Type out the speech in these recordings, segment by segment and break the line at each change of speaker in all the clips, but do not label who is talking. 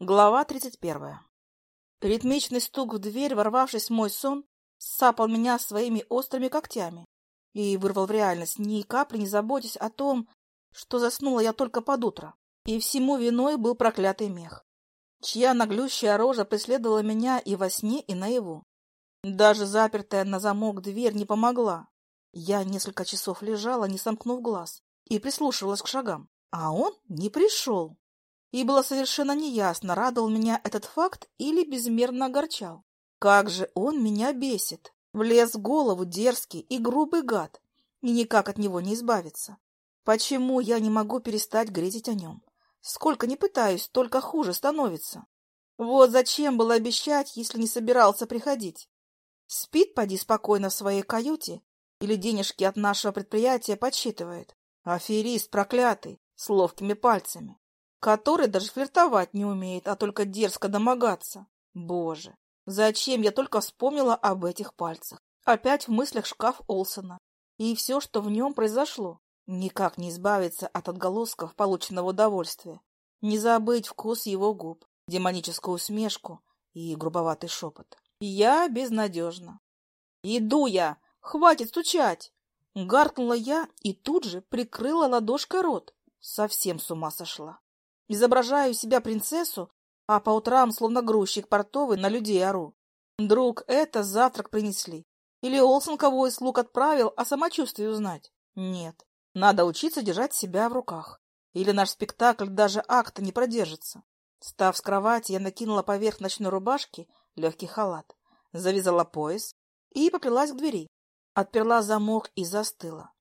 Глава тридцать первая. Ритмичный стук в дверь, ворвавшись в мой сон, сапал меня своими острыми когтями и вырвал в реальность, ни капли не заботясь о том, что заснула я только под утро. И всему виной был проклятый мех, чья наглющая рожа преследовала меня и во сне, и наяву. Даже запертая на замок дверь не помогла. Я несколько часов лежала, не сомкнув глаз, и прислушивалась к шагам, а он не пришел и было совершенно неясно, радовал меня этот факт или безмерно огорчал. Как же он меня бесит! Влез в голову дерзкий и грубый гад, и никак от него не избавиться. Почему я не могу перестать грезить о нем? Сколько не пытаюсь, только хуже становится. Вот зачем было обещать, если не собирался приходить? Спит, поди спокойно в своей каюте, или денежки от нашего предприятия подсчитывает. Аферист проклятый, с ловкими пальцами который даже флиртовать не умеет, а только дерзко домогаться. Боже, зачем я только вспомнила об этих пальцах? Опять в мыслях шкаф Олсона и все, что в нем произошло. Никак не избавиться от отголосков полученного удовольствия. Не забыть вкус его губ, демоническую усмешку и грубоватый шепот. Я безнадежна. «Иду я! Хватит стучать!» Гаркнула я и тут же прикрыла ладошкой рот. Совсем с ума сошла. Изображаю себя принцессу, а по утрам, словно грузчик портовый, на людей ору. Друг, это завтрак принесли. Или Олсон кого из слуг отправил, а самочувствие узнать? Нет, надо учиться держать себя в руках. Или наш спектакль даже акта не продержится. Став с кровати, я накинула поверх ночной рубашки легкий халат, завязала пояс и поплелась к двери. Отперла замок и застыла.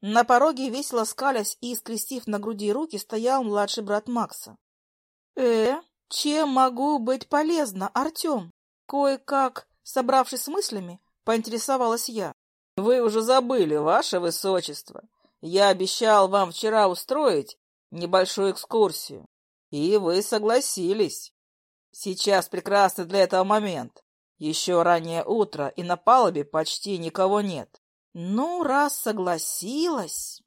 На пороге, весело скалясь и скрестив на груди руки, стоял младший брат Макса. «Э, чем могу быть полезна, Артем?» Кое-как, собравшись с мыслями, поинтересовалась я. «Вы уже забыли, ваше высочество. Я обещал вам вчера устроить небольшую экскурсию, и вы согласились. Сейчас прекрасный для этого момент. Еще раннее утро, и на палубе почти никого нет. Ну, раз согласилась...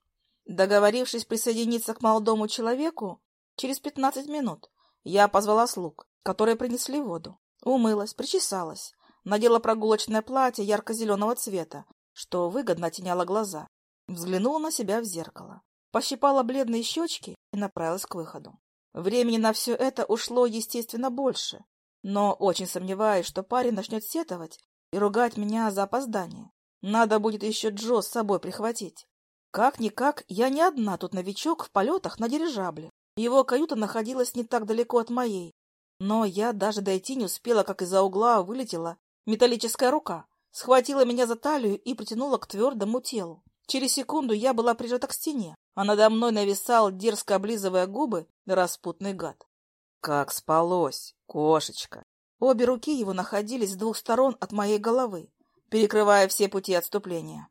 Договорившись присоединиться к молодому человеку, через пятнадцать минут я позвала слуг, которые принесли воду. Умылась, причесалась, надела прогулочное платье ярко-зеленого цвета, что выгодно оттеняло глаза. Взглянула на себя в зеркало, пощипала бледные щечки и направилась к выходу. Времени на все это ушло, естественно, больше, но очень сомневаюсь, что парень начнет сетовать и ругать меня за опоздание. Надо будет еще Джо с собой прихватить. Как-никак, я не одна тут новичок в полетах на дирижабле. Его каюта находилась не так далеко от моей. Но я даже дойти не успела, как из-за угла вылетела металлическая рука, схватила меня за талию и притянула к твердому телу. Через секунду я была прижата к стене, а надо мной нависал, дерзко облизывая губы, распутный гад. Как спалось, кошечка! Обе руки его находились с двух сторон от моей головы, перекрывая все пути отступления.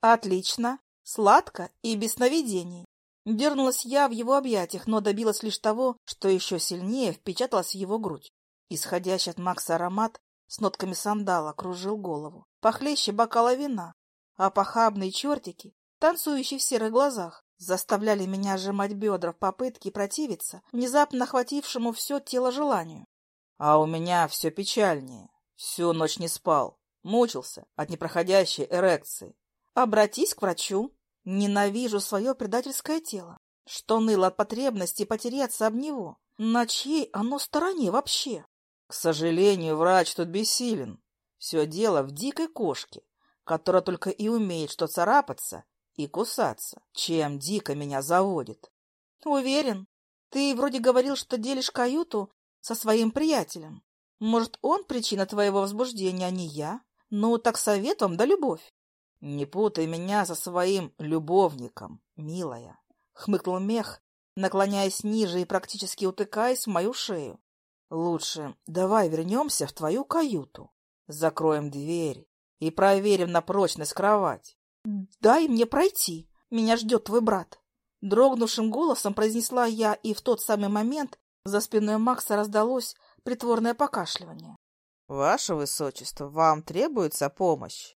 Отлично, сладко и без сновидений. Дернулась я в его объятиях, но добилась лишь того, что еще сильнее впечаталась в его грудь. Исходящий от Макса аромат с нотками сандала кружил голову, похлеще бокала вина, а похабные чертики, танцующие в серых глазах, заставляли меня сжимать бедра в попытке противиться внезапно охватившему все тело желанию. А у меня все печальнее. Всю ночь не спал. Мучился от непроходящей эрекции. Обратись к врачу. Ненавижу свое предательское тело, что ныло от потребности потереться об него. На чьей оно стороне вообще? К сожалению, врач тут бессилен. Все дело в дикой кошке, которая только и умеет что царапаться и кусаться, чем дико меня заводит. Уверен, ты вроде говорил, что делишь каюту со своим приятелем. Может, он причина твоего возбуждения, а не я? Ну, так совет вам да любовь. Не путай меня со своим любовником, милая, хмыкнул мех, наклоняясь ниже и практически утыкаясь в мою шею. Лучше давай вернемся в твою каюту, закроем дверь и проверим на прочность кровать. Дай мне пройти, меня ждет твой брат. Дрогнувшим голосом произнесла я, и в тот самый момент за спиной Макса раздалось притворное покашливание. «Ваше высочество, вам требуется помощь?»